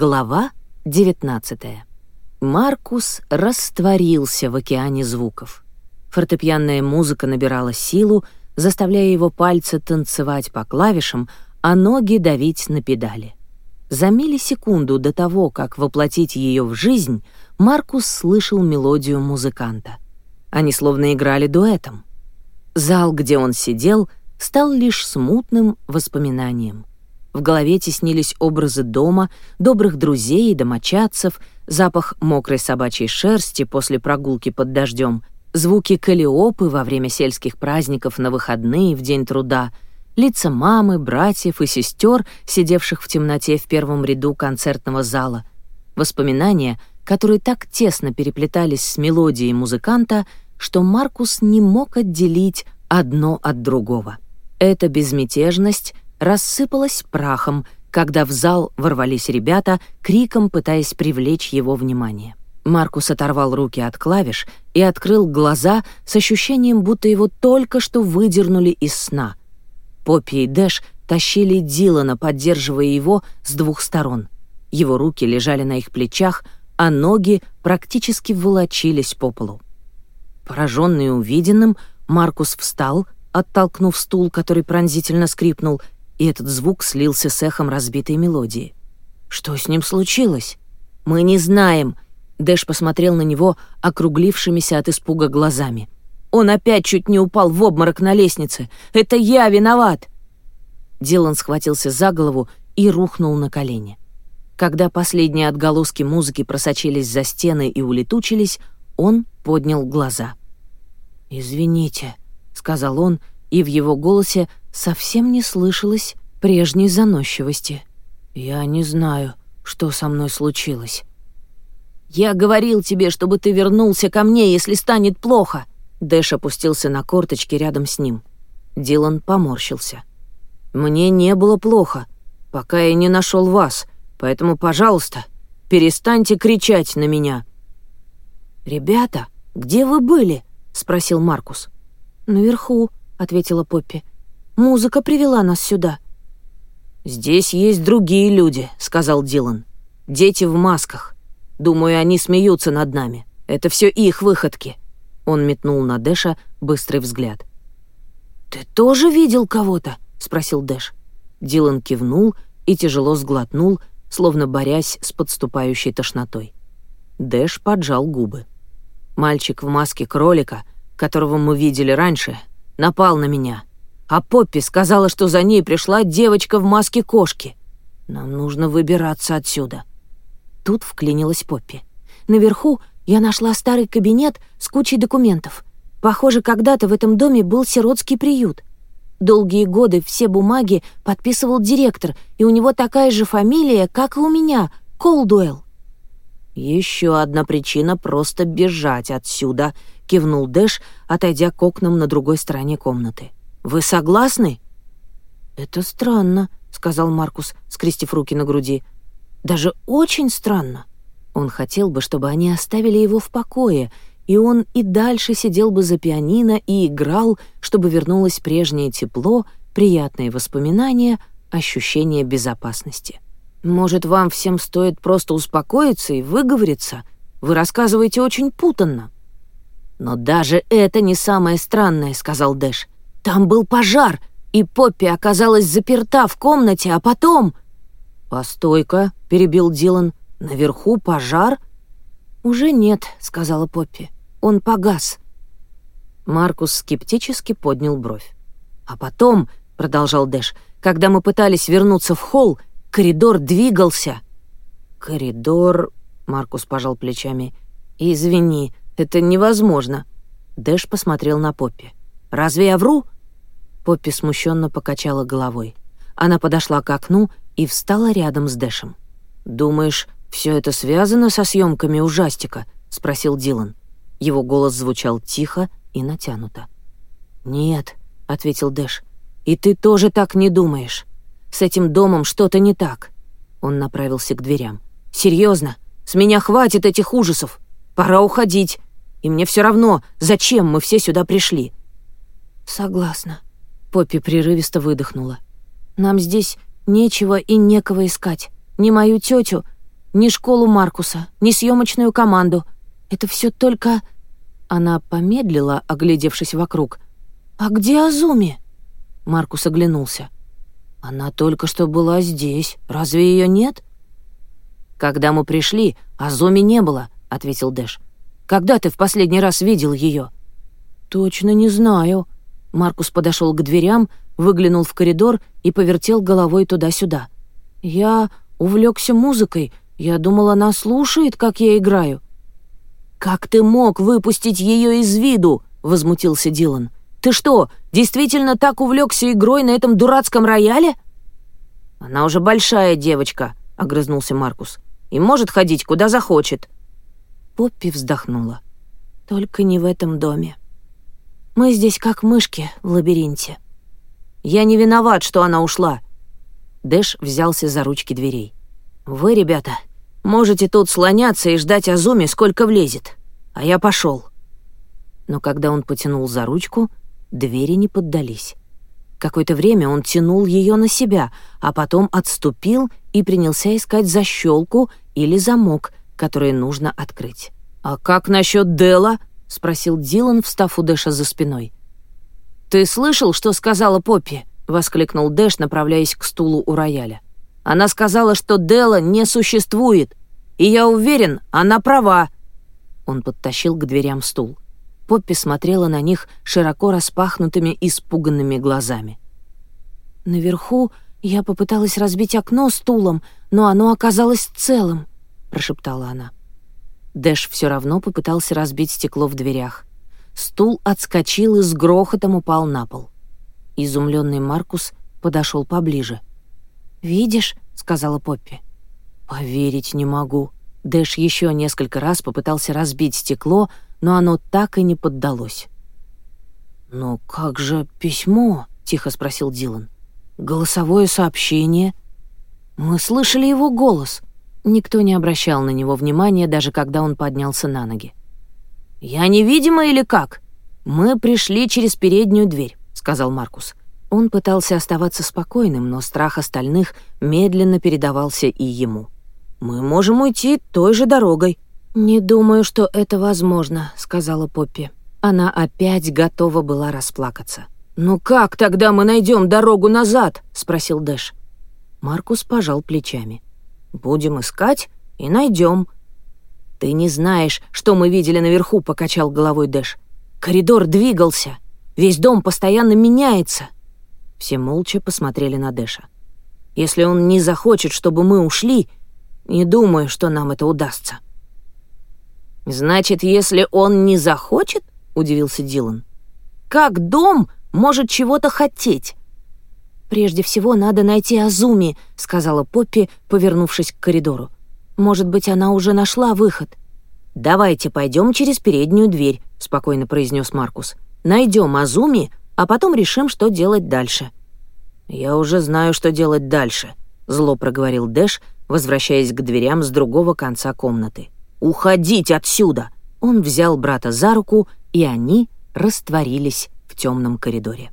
Глава 19. Маркус растворился в океане звуков. Фортепианная музыка набирала силу, заставляя его пальцы танцевать по клавишам, а ноги давить на педали. За миллисекунду до того, как воплотить ее в жизнь, Маркус слышал мелодию музыканта. Они словно играли дуэтом. Зал, где он сидел, стал лишь смутным воспоминанием. В голове теснились образы дома, добрых друзей и домочадцев, запах мокрой собачьей шерсти после прогулки под дождем, звуки калиопы во время сельских праздников на выходные в день труда, лица мамы, братьев и сестер, сидевших в темноте в первом ряду концертного зала. Воспоминания, которые так тесно переплетались с мелодией музыканта, что Маркус не мог отделить одно от другого. Эта безмятежность — рассыпалась прахом, когда в зал ворвались ребята, криком пытаясь привлечь его внимание. Маркус оторвал руки от клавиш и открыл глаза с ощущением, будто его только что выдернули из сна. Поппи и Дэш тащили Дилана, поддерживая его с двух сторон. Его руки лежали на их плечах, а ноги практически волочились по полу. Пораженный увиденным, Маркус встал, оттолкнув стул, который пронзительно скрипнул, и этот звук слился с эхом разбитой мелодии. «Что с ним случилось?» «Мы не знаем», — Дэш посмотрел на него округлившимися от испуга глазами. «Он опять чуть не упал в обморок на лестнице. Это я виноват!» Дилан схватился за голову и рухнул на колени. Когда последние отголоски музыки просочились за стены и улетучились, он поднял глаза. «Извините», — сказал он, и в его голосе совсем не слышалось прежней заносчивости. «Я не знаю, что со мной случилось». «Я говорил тебе, чтобы ты вернулся ко мне, если станет плохо!» Дэш опустился на корточки рядом с ним. Дилан поморщился. «Мне не было плохо, пока я не нашел вас, поэтому, пожалуйста, перестаньте кричать на меня». «Ребята, где вы были?» — спросил Маркус. «Наверху», — ответила Поппи. Музыка привела нас сюда». «Здесь есть другие люди», — сказал Дилан. «Дети в масках. Думаю, они смеются над нами. Это все их выходки». Он метнул на Дэша быстрый взгляд. «Ты тоже видел кого-то?» — спросил Дэш. Дилан кивнул и тяжело сглотнул, словно борясь с подступающей тошнотой. Дэш поджал губы. Мальчик в маске кролика, которого мы видели раньше, напал на меня а Поппи сказала, что за ней пришла девочка в маске кошки. Нам нужно выбираться отсюда». Тут вклинилась Поппи. «Наверху я нашла старый кабинет с кучей документов. Похоже, когда-то в этом доме был сиротский приют. Долгие годы все бумаги подписывал директор, и у него такая же фамилия, как и у меня — Колдуэлл». «Еще одна причина — просто бежать отсюда», — кивнул Дэш, отойдя к окнам на другой стороне комнаты. Вы согласны?» «Это странно», — сказал Маркус, скрестив руки на груди. «Даже очень странно». Он хотел бы, чтобы они оставили его в покое, и он и дальше сидел бы за пианино и играл, чтобы вернулось прежнее тепло, приятные воспоминания, ощущение безопасности. «Может, вам всем стоит просто успокоиться и выговориться? Вы рассказываете очень путанно». «Но даже это не самое странное», — сказал Дэш. Там был пожар, и Поппи оказалась заперта в комнате, а потом... «Постой-ка», — перебил Дилан, — «наверху пожар?» «Уже нет», — сказала Поппи. «Он погас». Маркус скептически поднял бровь. «А потом», — продолжал Дэш, — «когда мы пытались вернуться в холл, коридор двигался». «Коридор...» — Маркус пожал плечами. «Извини, это невозможно». Дэш посмотрел на Поппи. Разве я вру?» Поппи смущенно покачала головой. Она подошла к окну и встала рядом с Дэшем. «Думаешь, все это связано со съемками ужастика?» — спросил Дилан. Его голос звучал тихо и натянуто. «Нет», — ответил Дэш, — «и ты тоже так не думаешь. С этим домом что-то не так». Он направился к дверям. «Серьезно, с меня хватит этих ужасов. Пора уходить. И мне все равно, зачем мы все сюда пришли». «Согласна». Поппи прерывисто выдохнула. «Нам здесь нечего и некого искать. Ни мою тетю, ни школу Маркуса, ни съемочную команду. Это все только...» Она помедлила, оглядевшись вокруг. «А где Азуми?» Маркус оглянулся. «Она только что была здесь. Разве ее нет?» «Когда мы пришли, Азуми не было», — ответил Дэш. «Когда ты в последний раз видел ее? «Точно не знаю», Маркус подошел к дверям, выглянул в коридор и повертел головой туда-сюда. «Я увлекся музыкой. Я думал, она слушает, как я играю». «Как ты мог выпустить ее из виду?» — возмутился Дилан. «Ты что, действительно так увлекся игрой на этом дурацком рояле?» «Она уже большая девочка», — огрызнулся Маркус. «И может ходить, куда захочет». Поппи вздохнула. «Только не в этом доме». Мы здесь как мышки в лабиринте. Я не виноват, что она ушла. Дэш взялся за ручки дверей. Вы, ребята, можете тут слоняться и ждать Азуми, сколько влезет. А я пошел. Но когда он потянул за ручку, двери не поддались. Какое-то время он тянул ее на себя, а потом отступил и принялся искать защелку или замок, которые нужно открыть. «А как насчет Дела?» — спросил Дилан, встав у Дэша за спиной. «Ты слышал, что сказала Поппи?» — воскликнул Дэш, направляясь к стулу у рояля. «Она сказала, что Дела не существует, и я уверен, она права». Он подтащил к дверям стул. Поппи смотрела на них широко распахнутыми, испуганными глазами. «Наверху я попыталась разбить окно стулом, но оно оказалось целым», — прошептала она. Дэш все равно попытался разбить стекло в дверях. Стул отскочил и с грохотом упал на пол. Изумленный Маркус подошел поближе. «Видишь?» — сказала Поппи. «Поверить не могу». Дэш еще несколько раз попытался разбить стекло, но оно так и не поддалось. Но как же письмо?» — тихо спросил Дилан. «Голосовое сообщение?» «Мы слышали его голос. Никто не обращал на него внимания, даже когда он поднялся на ноги. «Я невидима или как? Мы пришли через переднюю дверь», — сказал Маркус. Он пытался оставаться спокойным, но страх остальных медленно передавался и ему. «Мы можем уйти той же дорогой». «Не думаю, что это возможно», — сказала Поппи. Она опять готова была расплакаться. «Ну как тогда мы найдем дорогу назад?» — спросил Дэш. Маркус пожал плечами. Будем искать и найдем. Ты не знаешь, что мы видели наверху, покачал головой Дэш. Коридор двигался. Весь дом постоянно меняется. Все молча посмотрели на Дэша. Если он не захочет, чтобы мы ушли, не думаю, что нам это удастся. Значит, если он не захочет, удивился Дилан, как дом может чего-то хотеть? «Прежде всего надо найти Азуми», — сказала Поппи, повернувшись к коридору. «Может быть, она уже нашла выход». «Давайте пойдем через переднюю дверь», — спокойно произнес Маркус. «Найдем Азуми, а потом решим, что делать дальше». «Я уже знаю, что делать дальше», — зло проговорил Дэш, возвращаясь к дверям с другого конца комнаты. «Уходить отсюда!» Он взял брата за руку, и они растворились в темном коридоре.